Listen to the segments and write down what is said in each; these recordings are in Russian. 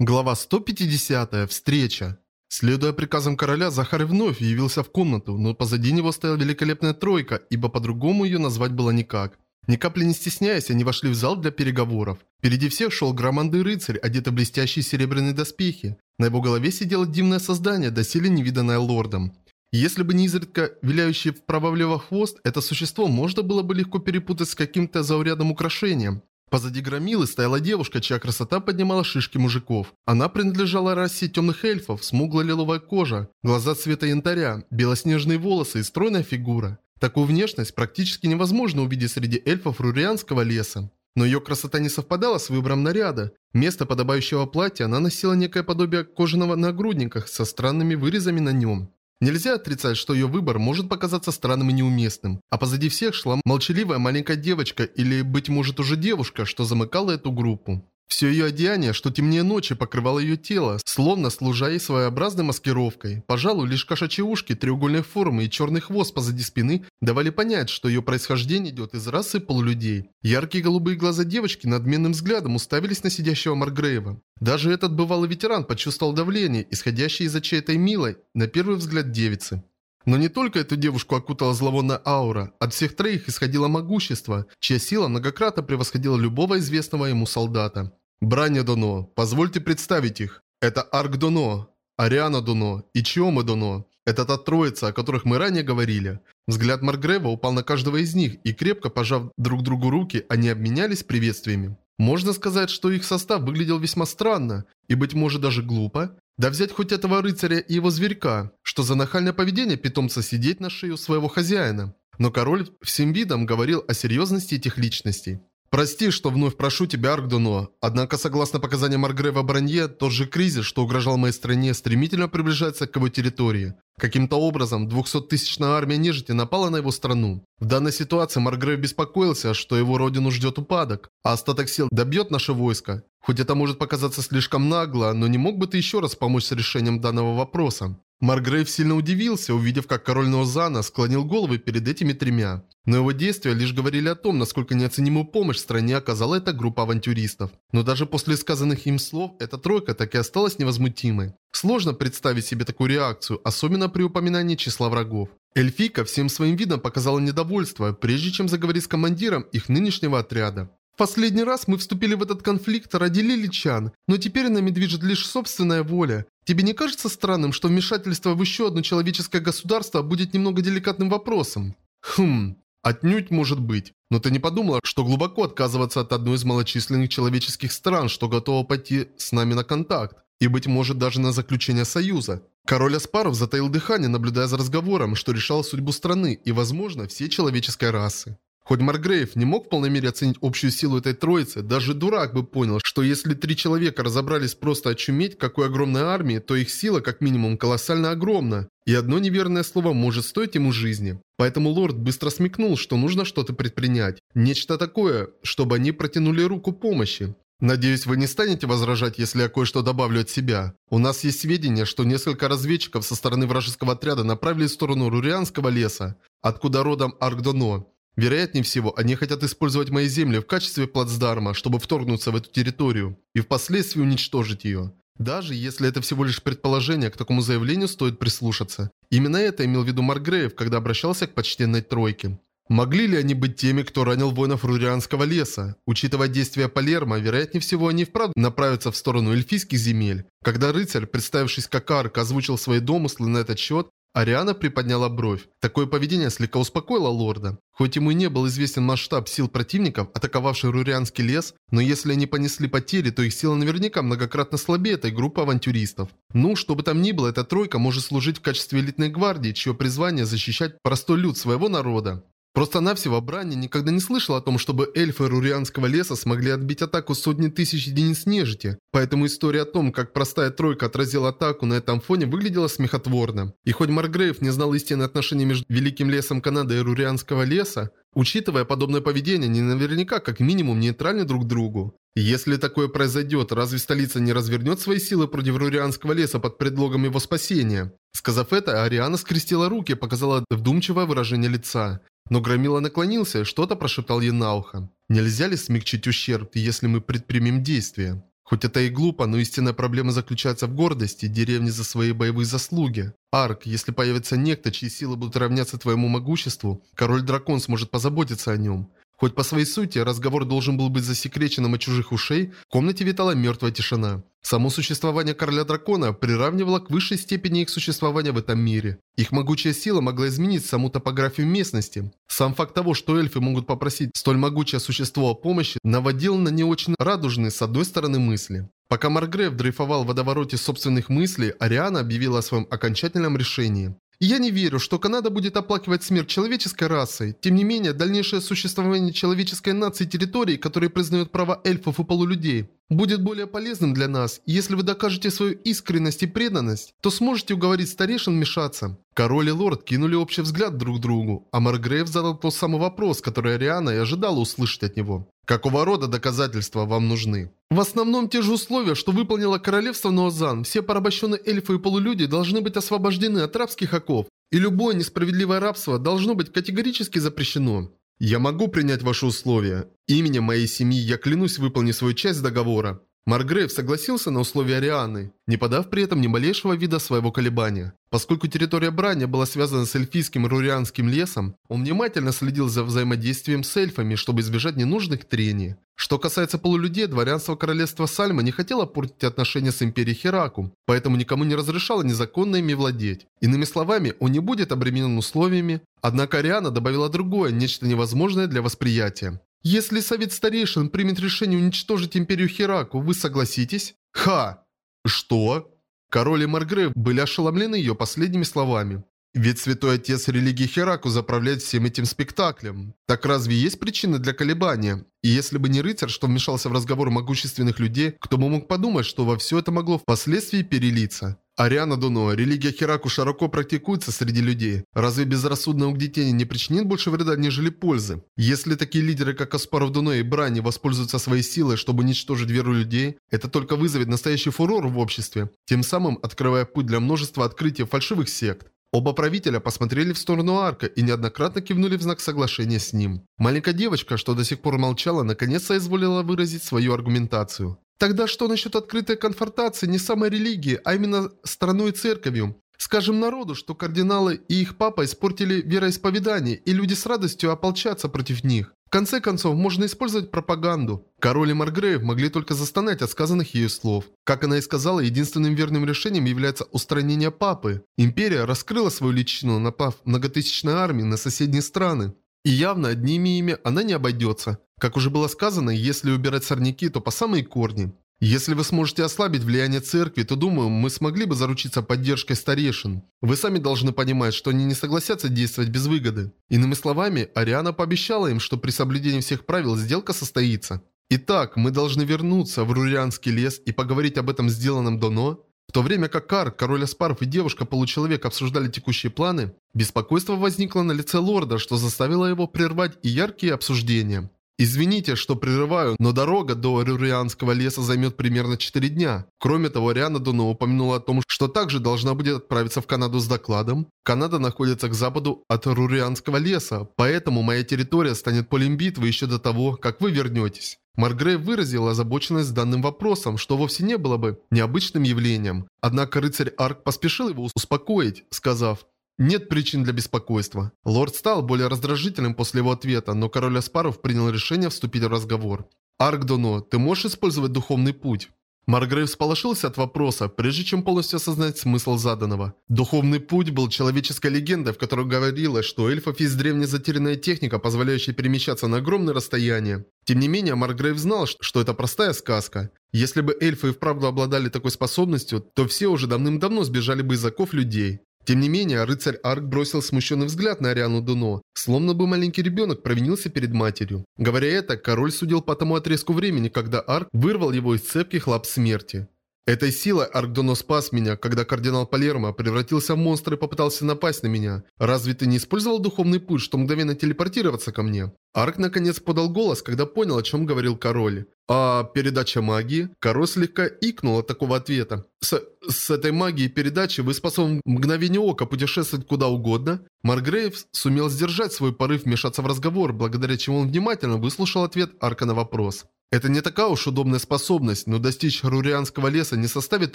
Глава 150. Встреча. Следуя приказам короля, Захар вновь явился в комнату, но позади него стояла великолепная тройка, ибо по-другому ее назвать было никак. Ни капли не стесняясь, они вошли в зал для переговоров. Впереди всех шел громадный рыцарь, одетый в блестящие серебряные доспехи. На его голове сидело дивное создание, доселе невиданное лордом. Если бы не изредка виляющий вправо-влево хвост, это существо можно было бы легко перепутать с каким-то заурядным украшением. Позади громилы стояла девушка, чья красота поднимала шишки мужиков. Она принадлежала расе темных эльфов, смуглая лиловая кожа, глаза цвета янтаря, белоснежные волосы и стройная фигура. Такую внешность практически невозможно увидеть среди эльфов рурианского леса. Но ее красота не совпадала с выбором наряда. Вместо подобающего платья она носила некое подобие кожаного нагрудника со странными вырезами на нем. Нельзя отрицать, что ее выбор может показаться странным и неуместным. А позади всех шла молчаливая маленькая девочка или, быть может, уже девушка, что замыкала эту группу. Все ее одеяние, что темнее ночи, покрывало ее тело, словно служа ей своеобразной маскировкой. Пожалуй, лишь кошачьи ушки, треугольной формы и черный хвост позади спины давали понять, что ее происхождение идет из расы полулюдей. Яркие голубые глаза девочки надменным взглядом уставились на сидящего Маргрейва. Даже этот бывалый ветеран почувствовал давление, исходящее из-за чьей-то милой, на первый взгляд девицы. Но не только эту девушку окутала зловонная аура, от всех троих исходило могущество, чья сила многократно превосходила любого известного ему солдата. Браня Доно, позвольте представить их. Это Арк Доно, Ариана Доно и Чиома Доно. Это та троица, о которых мы ранее говорили. Взгляд Маргрева упал на каждого из них, и крепко пожав друг другу руки, они обменялись приветствиями. Можно сказать, что их состав выглядел весьма странно, и быть может даже глупо. Да взять хоть этого рыцаря и его зверька, что за нахальное поведение питомца сидеть на шею своего хозяина. Но король всем видом говорил о серьезности этих личностей. Прости, что вновь прошу тебя, Аркдуно. Однако, согласно показаниям Маргрева Бранье, тот же кризис, что угрожал моей стране, стремительно приближается к его территории. Каким-то образом, 200-тысячная армия нежити напала на его страну. В данной ситуации Маргрев беспокоился, что его родину ждет упадок, а остаток сил добьет наше войско. Хоть это может показаться слишком нагло, но не мог бы ты еще раз помочь с решением данного вопроса? Маргрейв сильно удивился, увидев, как король Ноузана склонил головы перед этими тремя. Но его действия лишь говорили о том, насколько неоценимую помощь стране оказала эта группа авантюристов. Но даже после сказанных им слов, эта тройка так и осталась невозмутимой. Сложно представить себе такую реакцию, особенно при упоминании числа врагов. Эльфика всем своим видом показала недовольство, прежде чем заговорить с командиром их нынешнего отряда. Последний раз мы вступили в этот конфликт ради Лиличан, но теперь нами движет лишь собственная воля. Тебе не кажется странным, что вмешательство в еще одно человеческое государство будет немного деликатным вопросом? Хм, отнюдь может быть. Но ты не подумала, что глубоко отказываться от одной из малочисленных человеческих стран, что готова пойти с нами на контакт? И, быть может, даже на заключение союза. Король Аспаров затаил дыхание, наблюдая за разговором, что решал судьбу страны и, возможно, всей человеческой расы. Хоть Маргрейв не мог в полной мере оценить общую силу этой троицы, даже дурак бы понял, что если три человека разобрались просто очуметь какой огромной армии, то их сила как минимум колоссально огромна, и одно неверное слово может стоить ему жизни. Поэтому лорд быстро смекнул, что нужно что-то предпринять. Нечто такое, чтобы они протянули руку помощи. Надеюсь, вы не станете возражать, если я кое-что добавлю от себя. У нас есть сведения, что несколько разведчиков со стороны вражеского отряда направили в сторону Рурианского леса, откуда родом Аркдоно. Вероятнее всего, они хотят использовать мои земли в качестве плацдарма, чтобы вторгнуться в эту территорию и впоследствии уничтожить ее. Даже если это всего лишь предположение, к такому заявлению стоит прислушаться. Именно это имел в виду Маргрейв, когда обращался к почтенной тройке. Могли ли они быть теми, кто ранил воинов Рурианского леса? Учитывая действия Палермо, вероятнее всего они вправду направятся в сторону эльфийских земель. Когда рыцарь, представившись как Арк, озвучил свои домыслы на этот счет, Ариана приподняла бровь. Такое поведение слегка успокоило лорда. Хоть ему и не был известен масштаб сил противников, атаковавших Рурианский лес, но если они понесли потери, то их сила наверняка многократно слабее этой группы авантюристов. Ну, что бы там ни было, эта тройка может служить в качестве элитной гвардии, чье призвание защищать простой люд своего народа. Просто-навсего Брани никогда не слышал о том, чтобы эльфы Рурианского леса смогли отбить атаку сотни тысяч единиц нежити. Поэтому история о том, как простая тройка отразила атаку на этом фоне выглядела смехотворно. И хоть Маргрейв не знал истинные отношения между Великим лесом Канады и Рурианского леса, учитывая подобное поведение, они наверняка как минимум нейтральны друг другу. Если такое произойдет, разве столица не развернет свои силы против Рурианского леса под предлогом его спасения? Сказав это, Ариана скрестила руки и показала вдумчивое выражение лица. Но Громила наклонился что-то прошептал ей на ухо. «Нельзя ли смягчить ущерб, если мы предпримем действия?» Хоть это и глупо, но истинная проблема заключается в гордости деревни за свои боевые заслуги. Арк, если появится некто, чьи силы будут равняться твоему могуществу, король-дракон сможет позаботиться о нем. Хоть по своей сути разговор должен был быть засекреченным от чужих ушей, в комнате витала мертвая тишина. Само существование короля дракона приравнивало к высшей степени их существования в этом мире. Их могучая сила могла изменить саму топографию местности. Сам факт того, что эльфы могут попросить столь могучее существо о помощи, наводил на не очень радужные с одной стороны мысли. Пока Маргрев дрейфовал в водовороте собственных мыслей, Ариана объявила о своем окончательном решении. Я не верю, что Канада будет оплакивать смерть человеческой расы. Тем не менее, дальнейшее существование человеческой нации территорий, которые признают права эльфов и полулюдей, будет более полезным для нас. Если вы докажете свою искренность и преданность, то сможете уговорить старейшин вмешаться. Король и лорд кинули общий взгляд друг другу, а Маргрейв задал тот самый вопрос, который Ариана и ожидала услышать от него. Какого рода доказательства вам нужны? В основном те же условия, что выполнило королевство Ноозан. Все порабощенные эльфы и полулюди должны быть освобождены от рабских оков, и любое несправедливое рабство должно быть категорически запрещено. Я могу принять ваши условия. Именем моей семьи я клянусь выполнить свою часть договора. Маргрейв согласился на условия Арианы, не подав при этом ни малейшего вида своего колебания. Поскольку территория Браня была связана с эльфийским рурианским лесом, он внимательно следил за взаимодействием с эльфами, чтобы избежать ненужных трений. Что касается полулюдей, дворянство королевства Сальма не хотело портить отношения с империей Хераку, поэтому никому не разрешало незаконно ими владеть. Иными словами, он не будет обременен условиями, однако Ариана добавила другое, нечто невозможное для восприятия. Если Совет Старейшин примет решение уничтожить Империю Хераку, вы согласитесь? Ха! Что? Король и Маргрейв были ошеломлены ее последними словами. Ведь Святой Отец религии Хераку заправляет всем этим спектаклем. Так разве есть причины для колебания? И если бы не рыцарь, что вмешался в разговор могущественных людей, кто бы мог подумать, что во все это могло впоследствии перелиться? Ариана Дуно, религия Хераку широко практикуется среди людей. Разве безрассудное угнетение не причинит больше вреда, нежели пользы? Если такие лидеры, как Аспаров Дуно и Брани, воспользуются своей силой, чтобы уничтожить веру людей, это только вызовет настоящий фурор в обществе, тем самым открывая путь для множества открытий фальшивых сект. Оба правителя посмотрели в сторону Арка и неоднократно кивнули в знак соглашения с ним. Маленькая девочка, что до сих пор молчала, наконец соизволила выразить свою аргументацию. Тогда что насчет открытой конфронтации не самой религии, а именно страной и церковью? Скажем народу, что кардиналы и их папа испортили вероисповедание, и люди с радостью ополчатся против них конце концов, можно использовать пропаганду. Король и Маргрейв могли только застонать от сказанных ею слов. Как она и сказала, единственным верным решением является устранение папы. Империя раскрыла свою личину, напав многотысячной армии на соседние страны. И явно одними ими она не обойдется. Как уже было сказано, если убирать сорняки, то по самые корни. Если вы сможете ослабить влияние церкви, то, думаю, мы смогли бы заручиться поддержкой старейшин. Вы сами должны понимать, что они не согласятся действовать без выгоды. Иными словами, Ариана пообещала им, что при соблюдении всех правил сделка состоится. Итак, мы должны вернуться в Рурианский лес и поговорить об этом сделанном давно. В то время как Кар, король Аспаров и девушка-получеловек обсуждали текущие планы, беспокойство возникло на лице лорда, что заставило его прервать и яркие обсуждения. Извините, что прерываю, но дорога до Рюрианского леса займет примерно 4 дня. Кроме того, Риана Дуно упомянула о том, что также должна будет отправиться в Канаду с докладом. Канада находится к западу от Рурианского леса, поэтому моя территория станет полем битвы еще до того, как вы вернетесь. Маргрей выразила озабоченность данным вопросом, что вовсе не было бы необычным явлением. Однако рыцарь Арк поспешил его успокоить, сказав, нет причин для беспокойства. Лорд стал более раздражительным после его ответа, но король Аспаров принял решение вступить в разговор. «Аркдоно, ты можешь использовать духовный путь?» Маргрейв сполошился от вопроса, прежде чем полностью осознать смысл заданного. Духовный путь был человеческой легендой, в которой говорилось, что у эльфов есть древняя затерянная техника, позволяющая перемещаться на огромные расстояния. Тем не менее, Маргрейв знал, что это простая сказка. Если бы эльфы и вправду обладали такой способностью, то все уже давным-давно сбежали бы из оков людей. Тем не менее, рыцарь Арк бросил смущенный взгляд на Ариану Дуно, словно бы маленький ребенок провинился перед матерью. Говоря это, король судил по тому отрезку времени, когда Арк вырвал его из цепких лап смерти. Этой силой Аркдоно спас меня, когда кардинал Палермо превратился в монстр и попытался напасть на меня. Разве ты не использовал духовный путь, чтобы мгновенно телепортироваться ко мне? Арк наконец подал голос, когда понял, о чем говорил король. А передача магии? Король слегка икнул от такого ответа. С, с этой магией передачи вы способны в мгновение ока путешествовать куда угодно? Маргрейв сумел сдержать свой порыв вмешаться в разговор, благодаря чему он внимательно выслушал ответ Арка на вопрос. Это не такая уж удобная способность, но достичь Харурианского леса не составит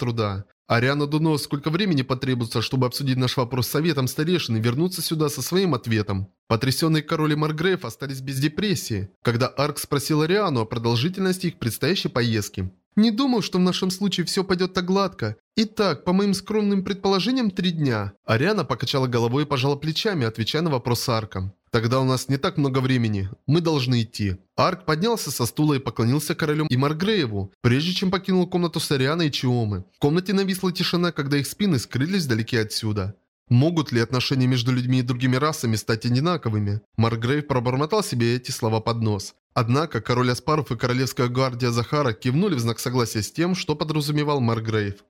труда. Ариана Дуно, сколько времени потребуется, чтобы обсудить наш вопрос с советом старейшин и вернуться сюда со своим ответом? Потрясенные король и Маргрейв остались без депрессии, когда Арк спросил Ариану о продолжительности их предстоящей поездки. Не думал, что в нашем случае все пойдет так гладко. Итак, по моим скромным предположениям, три дня. Ариана покачала головой и пожала плечами, отвечая на вопрос Арка. Тогда у нас не так много времени. Мы должны идти. Арк поднялся со стула и поклонился королю и Маргрееву, прежде чем покинул комнату с Арианой и Чиомы. В комнате нависла тишина, когда их спины скрылись вдалеке отсюда. Могут ли отношения между людьми и другими расами стать одинаковыми? Маргрейв пробормотал себе эти слова под нос. Однако король Аспаров и королевская гвардия Захара кивнули в знак согласия с тем, что подразумевал Маргрейв.